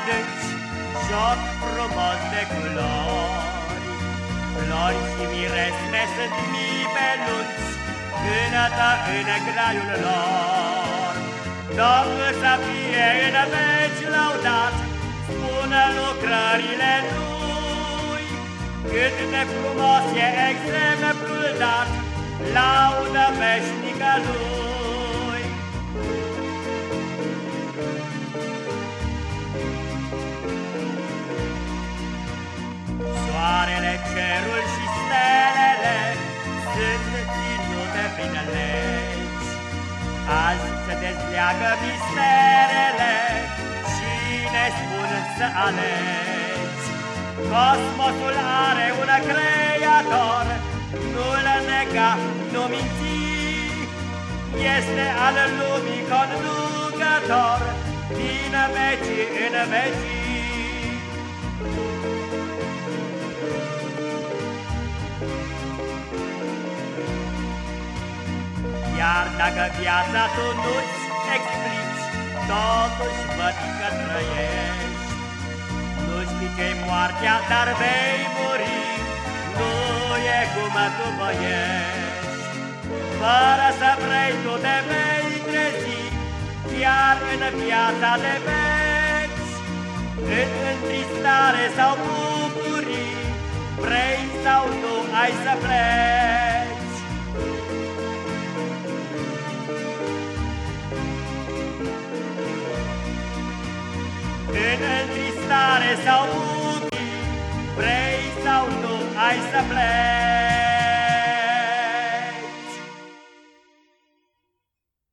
adânci, joc frumos de culori. Flori și miresme sunt mii pe lunți, Cânătă în graiul lor. Domnul să fie în veci laudat, Spună lucrările Lui, Cât de frumos e exemplul dat, Laudă veșnică Lui. Cerul și stelele Sunt ținute prin legi. Azi se dezleagă misterele Și ne spun să alegi? Cosmosul are un creator Nu-l nega, nu minți. Este al lumii conducător Din vecii în vecii Iar dacă viața tu nu-ți explici, Totuși văd că trăiești. Nu știi ce moartea, dar vei muri, Nu e cum tu voiești. Fără să vrei, tu te vei trezi, Chiar în viața de veci, În întristare sau bucurii, Vrei sau tu ai să pleci. În întristare sau buchii, Vrei sau nu ai să pleci.